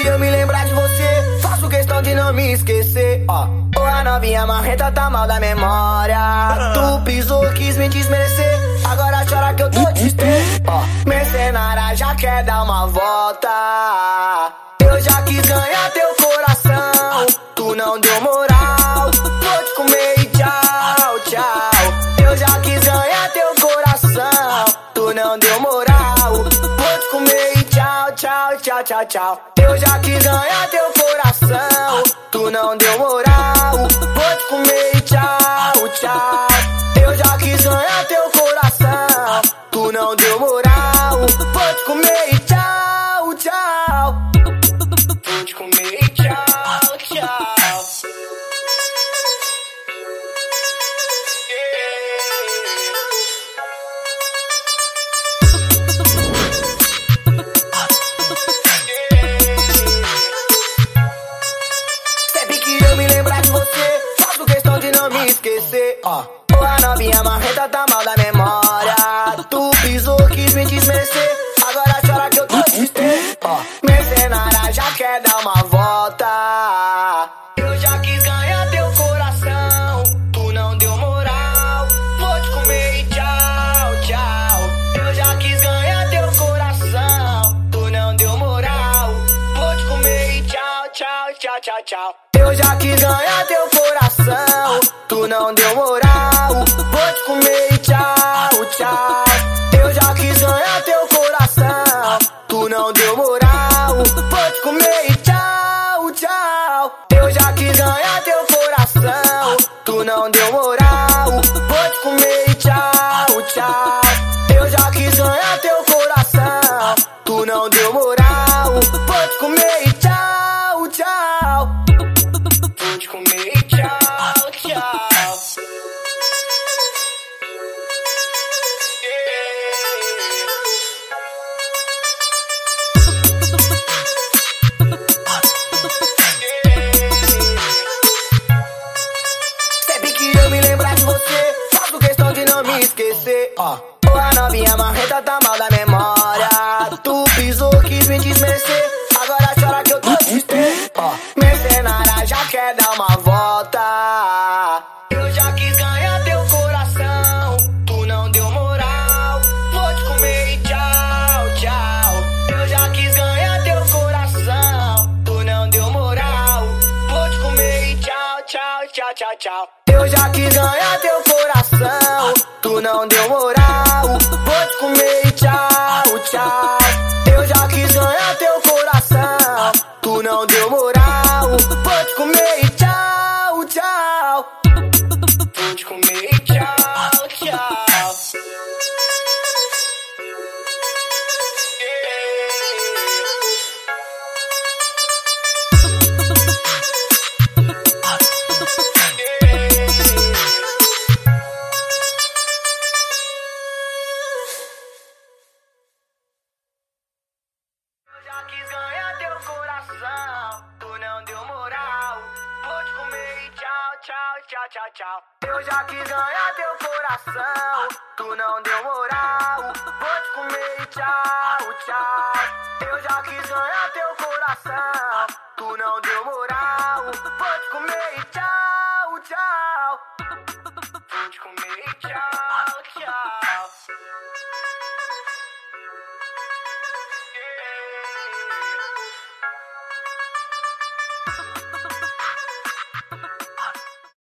Que eu me lembrar de você, faço questão de não me esquecer. Ó, a novinha marreta tá mal da memória. Tu pisou, quis me desmerecer. Agora chora que eu tô triste. Ó, mercenária já quer dar uma volta. Eu já quis ganhar teu coração. Tu não deu moral. Vou te comer e tchau, tchau. Eu já quis ganhar teu coração. Tu não deu moral. Tchau, tchau, tchau, tchau. Eu já quis ganhar teu coração. Tu não deu moral. Vou te comer Ó, oh, a novinha marreta tá mal da memória. Tu pisou, quis me desmerecer. Agora chora que eu tô triste. Ó, mercenária já quer dar uma volta. Eu já quis ganhar teu coração. Tu não deu moral. Vou te comer e tchau, tchau. Eu já quis ganhar teu coração. Tu não deu moral. Vou te comer e tchau, tchau, tchau, tchau, tchau. Eu já quis ganhar teu coração. Tu não deu moral. Vou te comer Ó, oh, a novinha marreta tá mal da memória. Tu pisou, quis me desmerecer. Agora chora que eu tô triste. Ó, mercenária já quer dar uma volta. Eu já quis ganhar teu coração. Tu não deu moral. Vou te comer e tchau, tchau. Eu já quis ganhar teu coração. Tu não deu moral. Vou te comer e tchau, tchau, tchau, tchau, tchau. Eu já quis ganhar teu tchau, tchau, tchau. Eu já quis ganhar teu coração, tu não deu moral. Vou te comer e tchau, tchau. Eu já quis ganhar teu coração, tu não deu moral. Vou te comer